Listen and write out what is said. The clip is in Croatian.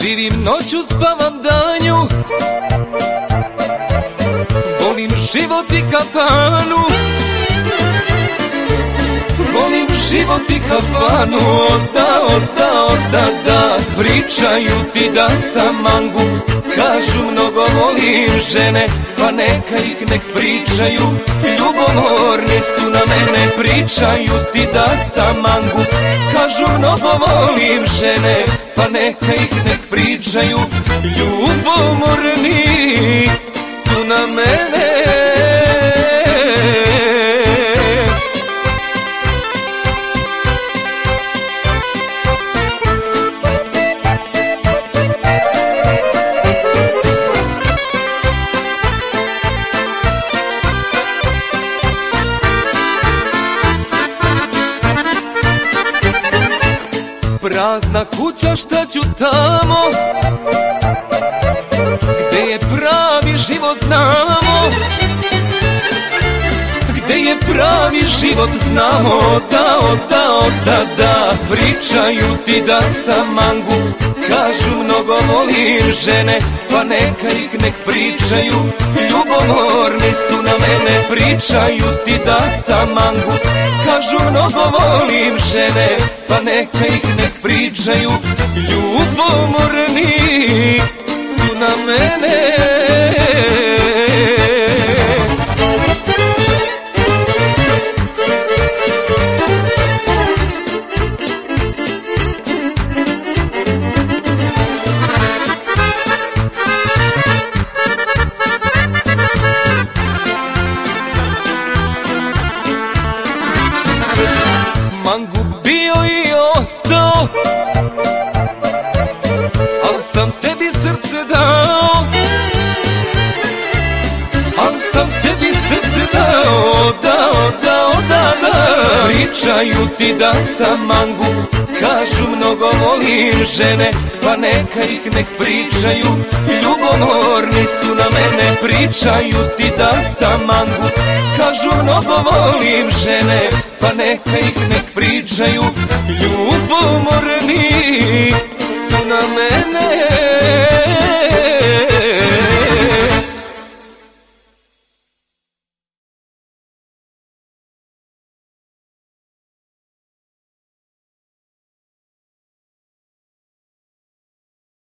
Živim noću, spavam danju. Volim život i kafanu život i kafanu Da, da, da, da. Pričaju ti da sam mangu Kažu mnogo volim žene Pa neka ih nek pričaju. Ljubomorni su na mene Pričaju ti da sam mangu Kažu mnogo volim žene Pa neka ih nek pričaju. Ljubomorni su na mene Prazna kuća šta ću tamo? Gde je pravi život znamo. Gde je pravi život znamo. Da, da, da, da Pričaju ti da sam mangu Kažu mnogo volim žene Pa neka ih nek pričaju Ljubomorni mene Pričaju ti da sam mangu Kažu mnogo volim žene Pa neka ih nek pričaju Ljubomorni Al sam tebi srce dao. Al sam tebi srce dao Dao, dao, da, da Pričaju ti da sam mangu Kažu mnogo volim žene Pa neka ih nek pričaju Ljubomorni su na mene. Pričaju ti da sam mangu Kažu mnogo volim žene Pa neka ih nek pričaju Ljubomorni